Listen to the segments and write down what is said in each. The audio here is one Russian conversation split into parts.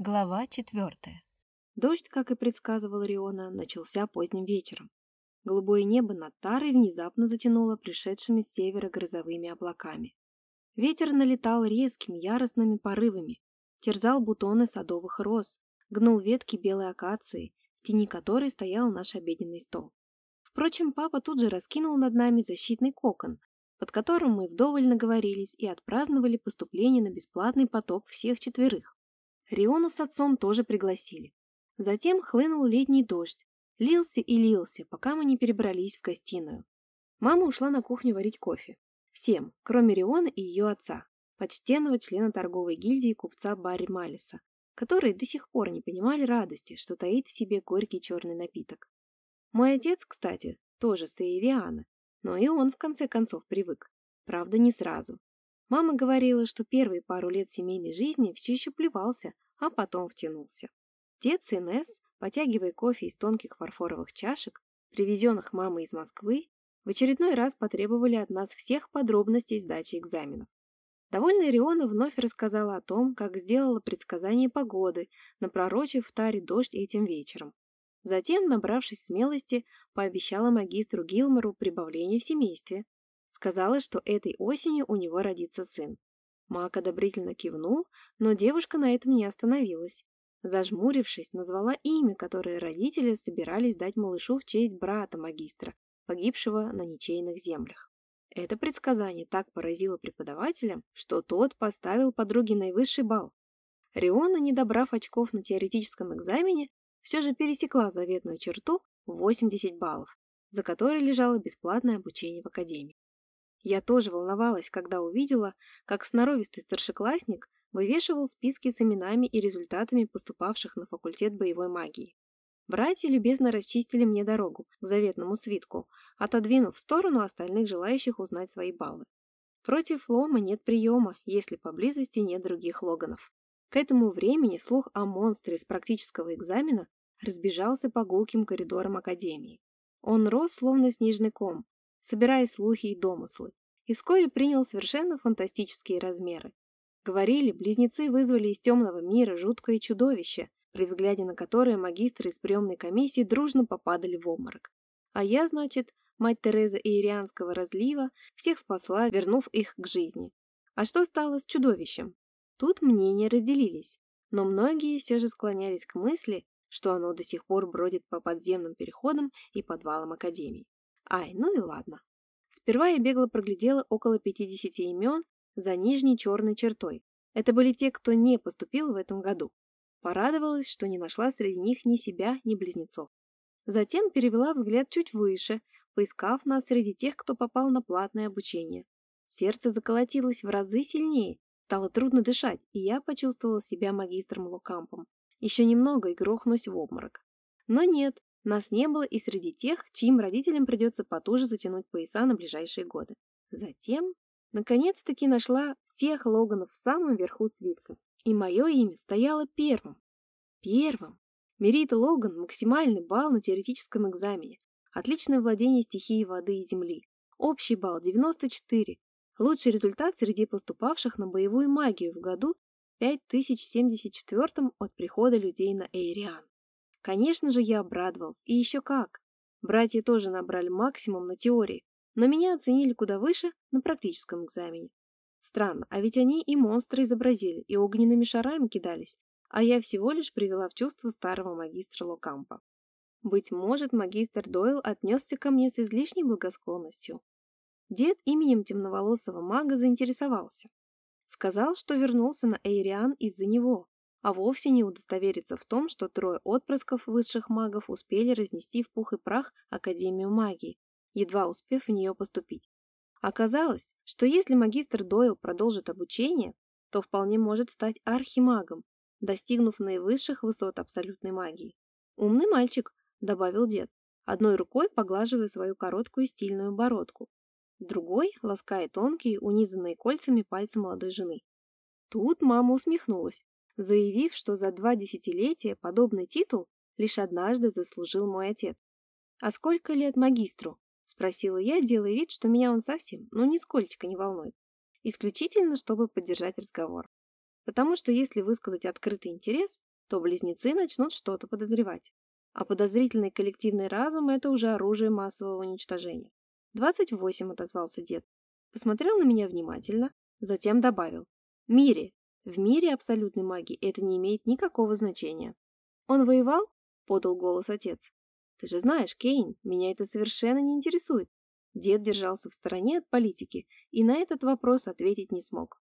Глава четвертая. Дождь, как и предсказывал Риона, начался поздним вечером. Голубое небо над Тарой внезапно затянуло пришедшими с севера грозовыми облаками. Ветер налетал резкими, яростными порывами, терзал бутоны садовых роз, гнул ветки белой акации, в тени которой стоял наш обеденный стол. Впрочем, папа тут же раскинул над нами защитный кокон, под которым мы вдоволь наговорились и отпраздновали поступление на бесплатный поток всех четверых. Риону с отцом тоже пригласили. Затем хлынул летний дождь. Лился и лился, пока мы не перебрались в гостиную. Мама ушла на кухню варить кофе. Всем, кроме Риона и ее отца, почтенного члена торговой гильдии купца Барри Малиса, которые до сих пор не понимали радости, что таит в себе горький черный напиток. Мой отец, кстати, тоже с Эйриана, но и он в конце концов привык. Правда, не сразу. Мама говорила, что первые пару лет семейной жизни все еще плевался, а потом втянулся. Дед с Инесс, потягивая кофе из тонких фарфоровых чашек, привезенных мамой из Москвы, в очередной раз потребовали от нас всех подробностей сдачи экзаменов. Довольная Риона вновь рассказала о том, как сделала предсказание погоды, напророчив в таре дождь этим вечером. Затем, набравшись смелости, пообещала магистру Гилмору прибавление в семействе, Сказала, что этой осенью у него родится сын. Мак одобрительно кивнул, но девушка на этом не остановилась. Зажмурившись, назвала имя, которое родители собирались дать малышу в честь брата магистра, погибшего на ничейных землях. Это предсказание так поразило преподавателя, что тот поставил подруге наивысший балл. Риона, не добрав очков на теоретическом экзамене, все же пересекла заветную черту в 80 баллов, за которой лежало бесплатное обучение в академии. Я тоже волновалась, когда увидела, как сноровистый старшеклассник вывешивал списки с именами и результатами поступавших на факультет боевой магии. Братья любезно расчистили мне дорогу к заветному свитку, отодвинув в сторону остальных желающих узнать свои баллы. Против лома нет приема, если поблизости нет других логанов. К этому времени слух о монстре с практического экзамена разбежался по гулким коридорам Академии. Он рос, словно снежный ком, собирая слухи и домыслы, и вскоре принял совершенно фантастические размеры. Говорили, близнецы вызвали из темного мира жуткое чудовище, при взгляде на которое магистры из приемной комиссии дружно попадали в обморок. А я, значит, мать Тереза Иерианского разлива, всех спасла, вернув их к жизни. А что стало с чудовищем? Тут мнения разделились, но многие все же склонялись к мысли, что оно до сих пор бродит по подземным переходам и подвалам Академии. Ай, ну и ладно. Сперва я бегло проглядела около 50 имен за нижней черной чертой. Это были те, кто не поступил в этом году. Порадовалась, что не нашла среди них ни себя, ни близнецов. Затем перевела взгляд чуть выше, поискав нас среди тех, кто попал на платное обучение. Сердце заколотилось в разы сильнее, стало трудно дышать, и я почувствовала себя магистром Лукампом. Еще немного и грохнусь в обморок. Но нет, нас не было и среди тех, чьим родителям придется потуже затянуть пояса на ближайшие годы. Затем, наконец-таки нашла всех Логанов в самом верху свитка. И мое имя стояло первым. Первым. Мерита Логан – максимальный балл на теоретическом экзамене. Отличное владение стихией воды и земли. Общий балл 94. Лучший результат среди поступавших на боевую магию в году 5074 от прихода людей на Эйриан. Конечно же, я обрадовался, и еще как. Братья тоже набрали максимум на теории, но меня оценили куда выше на практическом экзамене. Странно, а ведь они и монстры изобразили, и огненными шарами кидались, а я всего лишь привела в чувство старого магистра Локампа. Быть может, магистр Дойл отнесся ко мне с излишней благосклонностью. Дед именем темноволосого мага заинтересовался. Сказал, что вернулся на Эйриан из-за него, а вовсе не удостовериться в том, что трое отпрысков высших магов успели разнести в пух и прах Академию магии, едва успев в нее поступить. Оказалось, что если магистр Дойл продолжит обучение, то вполне может стать архимагом, достигнув наивысших высот абсолютной магии. «Умный мальчик», — добавил дед, одной рукой поглаживая свою короткую стильную бородку, другой лаская тонкие, унизанные кольцами пальцы молодой жены. Тут мама усмехнулась, заявив, что за два десятилетия подобный титул лишь однажды заслужил мой отец. «А сколько лет магистру?» – спросила я, делая вид, что меня он совсем, ну, нисколько не волнует. Исключительно, чтобы поддержать разговор. Потому что если высказать открытый интерес, то близнецы начнут что-то подозревать. А подозрительный коллективный разум – это уже оружие массового уничтожения. «Двадцать восемь», – отозвался дед. Посмотрел на меня внимательно, затем добавил. «Мире. В мире абсолютной магии это не имеет никакого значения». «Он воевал?» – подал голос отец. «Ты же знаешь, Кейн, меня это совершенно не интересует». Дед держался в стороне от политики и на этот вопрос ответить не смог.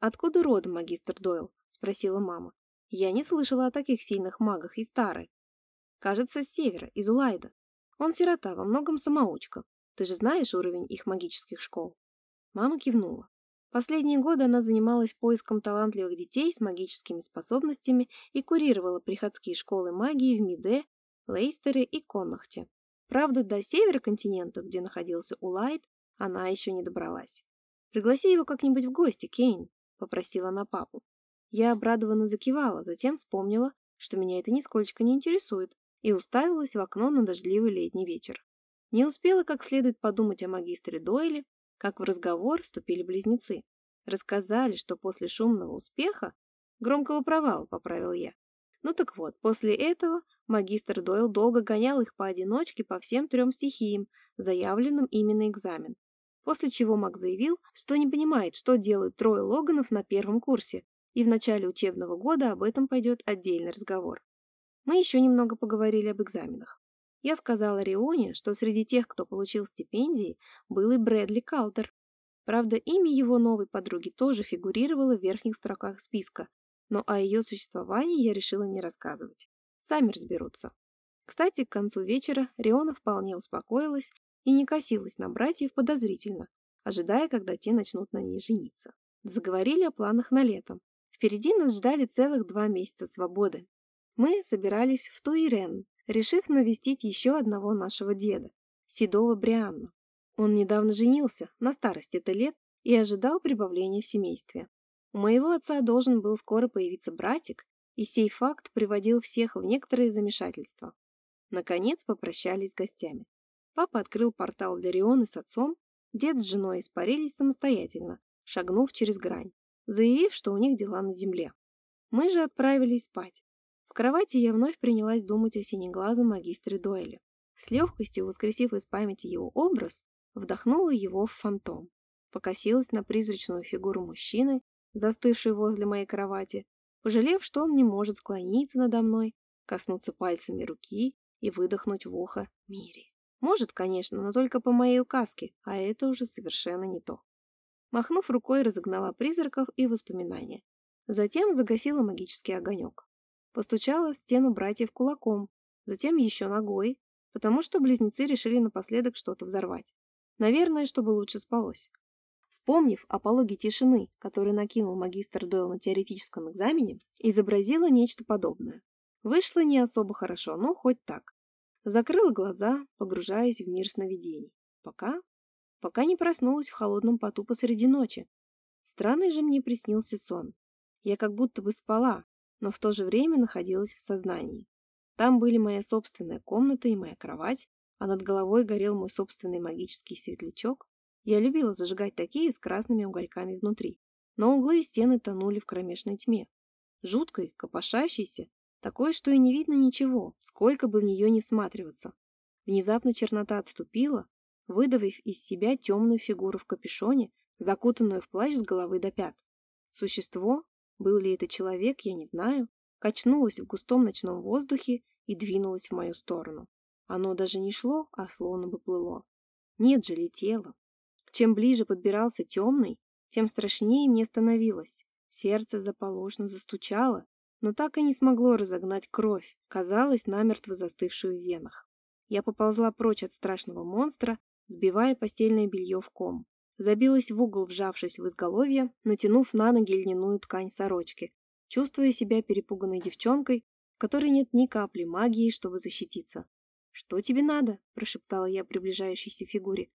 «Откуда родом магистр Дойл?» – спросила мама. «Я не слышала о таких сильных магах и старой. Кажется, с севера, из Улайда. Он сирота, во многом самоучка. Ты же знаешь уровень их магических школ?» Мама кивнула. Последние годы она занималась поиском талантливых детей с магическими способностями и курировала приходские школы магии в Миде, Лейстере и Коннахте. Правда, до севера континента, где находился Улайд, она еще не добралась. «Пригласи его как-нибудь в гости, Кейн», — попросила она папу. Я обрадованно закивала, затем вспомнила, что меня это нисколько не интересует, и уставилась в окно на дождливый летний вечер. Не успела как следует подумать о магистре Дойле, как в разговор вступили близнецы. Рассказали, что после шумного успеха, громкого провала, поправил я. Ну так вот, после этого магистр Дойл долго гонял их поодиночке по всем трем стихиям, заявленным именно экзамен. После чего Мак заявил, что не понимает, что делают трое Логанов на первом курсе, и в начале учебного года об этом пойдет отдельный разговор. Мы еще немного поговорили об экзаменах. Я сказала Рионе, что среди тех, кто получил стипендии, был и Брэдли Калтер. Правда, имя его новой подруги тоже фигурировало в верхних строках списка, но о ее существовании я решила не рассказывать. Сами разберутся. Кстати, к концу вечера Риона вполне успокоилась и не косилась на братьев подозрительно, ожидая, когда те начнут на ней жениться. Заговорили о планах на летом. Впереди нас ждали целых два месяца свободы. Мы собирались в Туирен, решив навестить еще одного нашего деда, седого Брианна. Он недавно женился, на старости это лет, и ожидал прибавления в семействе. У моего отца должен был скоро появиться братик, и сей факт приводил всех в некоторые замешательства. Наконец попрощались с гостями. Папа открыл портал для Рионы с отцом, дед с женой испарились самостоятельно, шагнув через грань, заявив, что у них дела на земле. Мы же отправились спать. В кровати я вновь принялась думать о синеглазом магистре Дойле. С легкостью воскресив из памяти его образ, вдохнула его в фантом. Покосилась на призрачную фигуру мужчины, застывшей возле моей кровати, пожалев, что он не может склониться надо мной, коснуться пальцами руки и выдохнуть в ухо Мири. Может, конечно, но только по моей указке, а это уже совершенно не то. Махнув рукой, разогнала призраков и воспоминания. Затем загасила магический огонек. Постучала в стену братьев кулаком, затем еще ногой, потому что близнецы решили напоследок что-то взорвать. Наверное, чтобы лучше спалось. Вспомнив о пологе тишины, который накинул магистр Дойл на теоретическом экзамене, изобразила нечто подобное. Вышло не особо хорошо, но хоть так. Закрыла глаза, погружаясь в мир сновидений. Пока... Пока не проснулась в холодном поту посреди ночи. Странный же мне приснился сон. Я как будто бы спала, но в то же время находилась в сознании. Там были моя собственная комната и моя кровать, а над головой горел мой собственный магический светлячок. Я любила зажигать такие с красными угольками внутри, но углы и стены тонули в кромешной тьме. Жуткой, копошащейся, такой, что и не видно ничего, сколько бы в нее ни всматриваться. Внезапно чернота отступила, выдавив из себя темную фигуру в капюшоне, закутанную в плащ с головы до пят. Существо, был ли это человек, я не знаю. Качнулось в густом ночном воздухе и двинулось в мою сторону. Оно даже не шло, а словно бы плыло. Нет же, летело. Чем ближе подбирался темный, тем страшнее мне становилось. Сердце заполошно застучало, но так и не смогло разогнать кровь, казалось, намертво застывшую в венах. Я поползла прочь от страшного монстра, сбивая постельное белье в ком. Забилась в угол, вжавшись в изголовье, натянув на ноги льняную ткань сорочки, чувствуя себя перепуганной девчонкой, которой нет ни капли магии, чтобы защититься. «Что тебе надо?» – прошептала я приближающейся фигуре.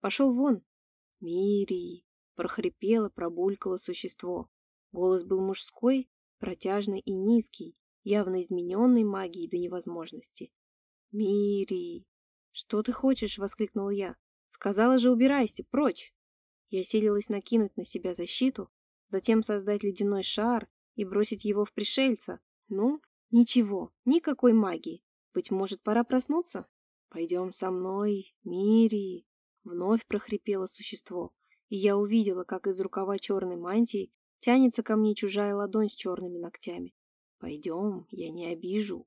«Пошел вон!» «Мири!» – прохрипело, пробулькало существо. Голос был мужской, протяжный и низкий, явно измененный магией до невозможности. «Мири!» «Что ты хочешь?» – воскликнул я. «Сказала же, убирайся, прочь!» Я силилась накинуть на себя защиту, затем создать ледяной шар и бросить его в пришельца. Ну, Ничего, никакой магии. Быть может, пора проснуться? Пойдем со мной, Мири. Вновь прохрипело существо, и я увидела, как из рукава черной мантии тянется ко мне чужая ладонь с черными ногтями. Пойдем, я не обижу.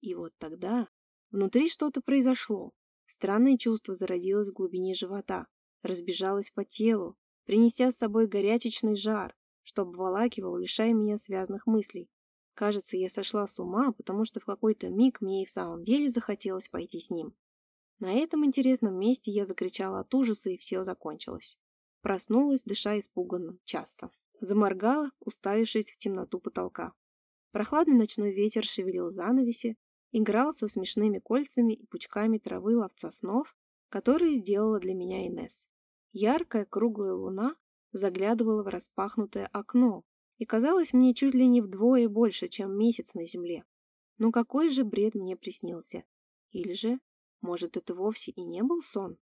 И вот тогда внутри что-то произошло. Странное чувство зародилось в глубине живота, разбежалось по телу, принеся с собой горячечный жар, что обволакивал, лишая меня связанных мыслей. Кажется, я сошла с ума, потому что в какой-то миг мне и в самом деле захотелось пойти с ним. На этом интересном месте я закричала от ужаса, и все закончилось. Проснулась, дыша испуганно, часто. Заморгала, уставившись в темноту потолка. Прохладный ночной ветер шевелил занавеси, играл со смешными кольцами и пучками травы ловца снов, которые сделала для меня Инес. Яркая круглая луна заглядывала в распахнутое окно и казалась мне чуть ли не вдвое больше, чем месяц на земле. Но какой же бред мне приснился? Или же, может, это вовсе и не был сон?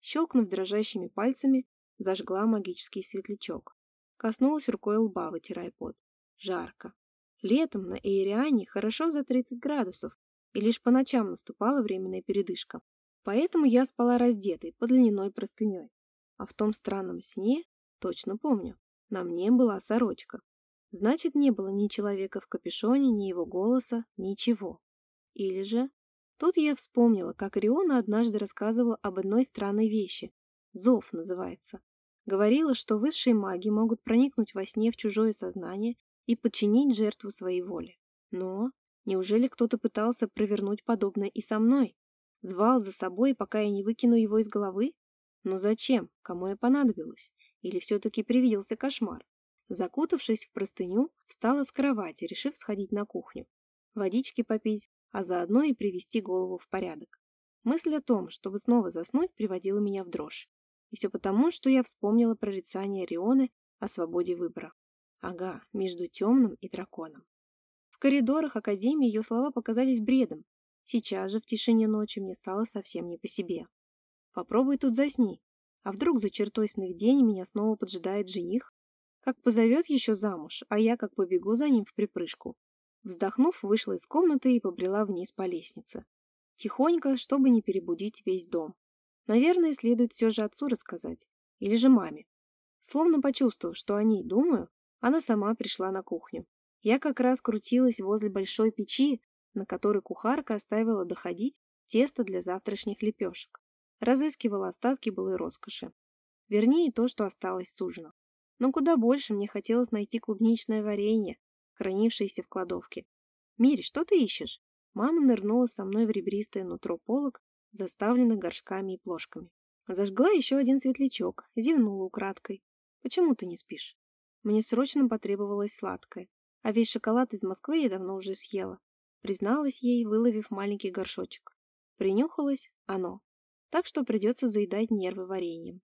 Щелкнув дрожащими пальцами, зажгла магический светлячок. Коснулась рукой лба, вытирая пот. Жарко. Летом на Эйриане хорошо за 30 градусов, и лишь по ночам наступала временная передышка. Поэтому я спала раздетой, под льняной простыней. А в том странном сне, точно помню, на мне была сорочка. Значит, не было ни человека в капюшоне, ни его голоса, ничего. Или же... Тут я вспомнила, как Риона однажды рассказывала об одной странной вещи. Зов называется. Говорила, что высшие маги могут проникнуть во сне в чужое сознание и подчинить жертву своей воле. Но неужели кто-то пытался провернуть подобное и со мной? Звал за собой, пока я не выкину его из головы? Но зачем? Кому я понадобилась? Или все-таки привиделся кошмар? Закутавшись в простыню, встала с кровати, решив сходить на кухню. Водички попить, а заодно и привести голову в порядок. Мысль о том, чтобы снова заснуть, приводила меня в дрожь. И все потому, что я вспомнила прорицание Рионы о свободе выбора. Ага, между темным и драконом. В коридорах Академии ее слова показались бредом. Сейчас же в тишине ночи мне стало совсем не по себе. Попробуй тут засни. А вдруг за чертой сновидений меня снова поджидает жених? Как позовет еще замуж, а я как побегу за ним в припрыжку. Вздохнув, вышла из комнаты и побрела вниз по лестнице. Тихонько, чтобы не перебудить весь дом. Наверное, следует все же отцу рассказать. Или же маме. Словно почувствовав, что о ней думаю, она сама пришла на кухню. Я как раз крутилась возле большой печи, на которой кухарка оставила доходить тесто для завтрашних лепешек. Разыскивала остатки былой роскоши. Вернее, то, что осталось с ужина. Но куда больше мне хотелось найти клубничное варенье, хранившееся в кладовке. «Мири, что ты ищешь?» Мама нырнула со мной в ребристое нутро полок, заставленных горшками и плошками. Зажгла еще один светлячок, зевнула украдкой. «Почему ты не спишь?» Мне срочно потребовалось сладкое, а весь шоколад из Москвы я давно уже съела. Призналась ей, выловив маленький горшочек. Принюхалась оно. Так что придется заедать нервы вареньем.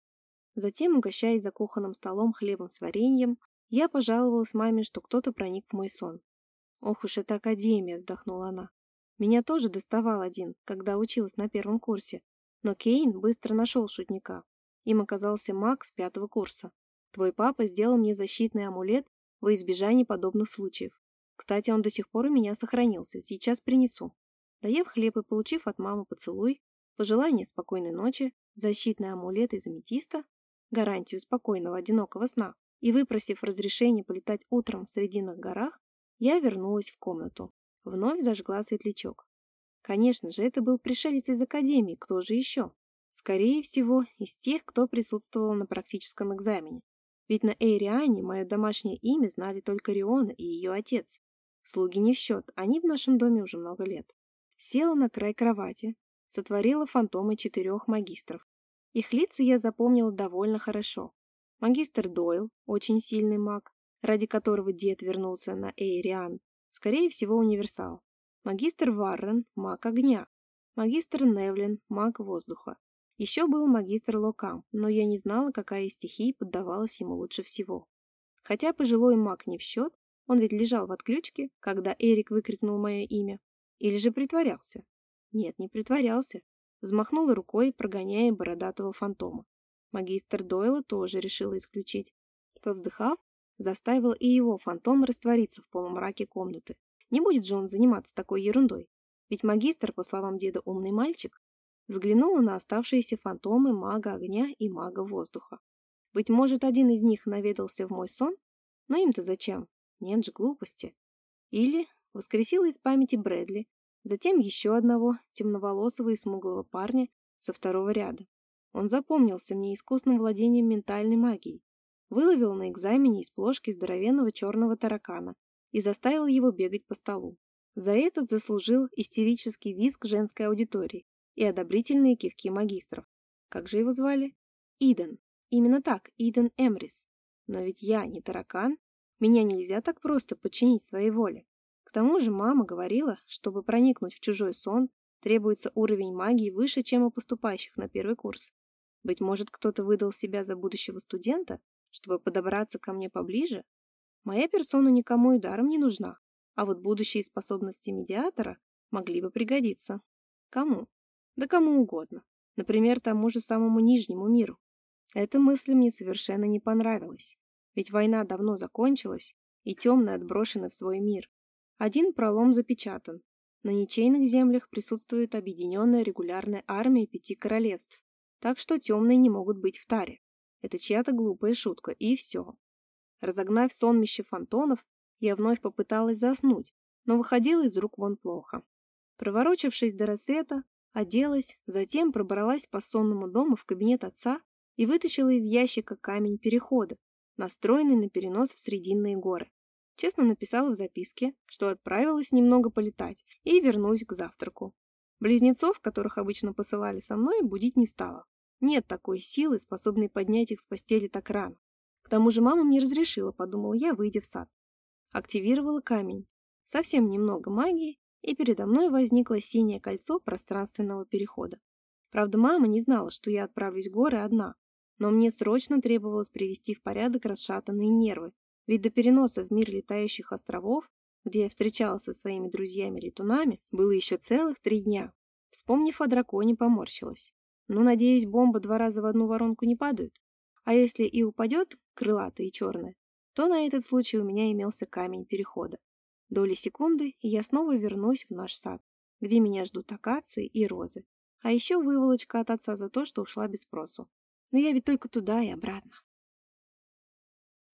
Затем, угощаясь за кухонным столом хлебом с вареньем, я пожаловалась маме, что кто-то проник в мой сон. «Ох уж эта академия!» – вздохнула она. «Меня тоже доставал один, когда училась на первом курсе. Но Кейн быстро нашел шутника. Им оказался маг с пятого курса. Твой папа сделал мне защитный амулет во избежание подобных случаев. Кстати, он до сих пор у меня сохранился. Сейчас принесу. Доев хлеб и получив от мамы поцелуй, пожелание спокойной ночи, защитный амулет из аметиста, гарантию спокойного одинокого сна, и выпросив разрешение полетать утром в Срединных горах, я вернулась в комнату. Вновь зажгла светлячок. Конечно же, это был пришелец из академии, кто же еще? Скорее всего, из тех, кто присутствовал на практическом экзамене. Ведь на Эйриане мое домашнее имя знали только Риона и ее отец. Слуги не в счет, они в нашем доме уже много лет. Села на край кровати, сотворила фантомы четырех магистров. Их лица я запомнила довольно хорошо. Магистр Дойл, очень сильный маг, ради которого дед вернулся на Эйриан, скорее всего универсал. Магистр Варрен, маг огня. Магистр Невлин, маг воздуха. Еще был магистр Локам, но я не знала, какая из стихий поддавалась ему лучше всего. Хотя пожилой маг не в счет, он ведь лежал в отключке, когда Эрик выкрикнул мое имя. Или же притворялся? Нет, не притворялся. Взмахнула рукой, прогоняя бородатого фантома. Магистр Дойла тоже решила исключить. Повздыхав, заставил и его фантом раствориться в полумраке комнаты. Не будет же он заниматься такой ерундой. Ведь магистр, по словам деда, умный мальчик. Взглянула на оставшиеся фантомы мага огня и мага воздуха. Быть может, один из них наведался в мой сон? Но им-то зачем? Нет же глупости. Или воскресила из памяти Брэдли, затем еще одного темноволосого и смуглого парня со второго ряда. Он запомнился мне искусным владением ментальной магией, выловил на экзамене из плошки здоровенного черного таракана и заставил его бегать по столу. За этот заслужил истерический визг женской аудитории и одобрительные кивки магистров. Как же его звали? Иден. Именно так, Иден Эмрис. Но ведь я не таракан, меня нельзя так просто подчинить своей воле. К тому же мама говорила, чтобы проникнуть в чужой сон, требуется уровень магии выше, чем у поступающих на первый курс. Быть может, кто-то выдал себя за будущего студента, чтобы подобраться ко мне поближе? Моя персона никому и даром не нужна, а вот будущие способности медиатора могли бы пригодиться. Кому? Да кому угодно. Например, тому же самому Нижнему миру. Эта мысль мне совершенно не понравилась. Ведь война давно закончилась, и темные отброшены в свой мир. Один пролом запечатан. На ничейных землях присутствует объединенная регулярная армия пяти королевств, так что темные не могут быть в таре. Это чья-то глупая шутка, и все. Разогнав сонмище фантонов, я вновь попыталась заснуть, но выходила из рук вон плохо. Проворочившись до рассвета, оделась, затем пробралась по сонному дому в кабинет отца и вытащила из ящика камень перехода, настроенный на перенос в Срединные горы. Честно написала в записке, что отправилась немного полетать и вернусь к завтраку. Близнецов, которых обычно посылали со мной, будить не стала. Нет такой силы, способной поднять их с постели так рано. К тому же мама мне разрешила, подумала я, выйдя в сад. Активировала камень. Совсем немного магии, и передо мной возникло синее кольцо пространственного перехода. Правда, мама не знала, что я отправлюсь в горы одна, но мне срочно требовалось привести в порядок расшатанные нервы, ведь до переноса в мир летающих островов, где я встречалась со своими друзьями-летунами, было еще целых три дня. Вспомнив о драконе, поморщилась. Ну, надеюсь, бомба два раза в одну воронку не падает. А если и упадет, крылатая и черная, то на этот случай у меня имелся камень перехода. Доли секунды, и я снова вернусь в наш сад, где меня ждут акации и розы. А еще выволочка от отца за то, что ушла без спросу. Но я ведь только туда и обратно.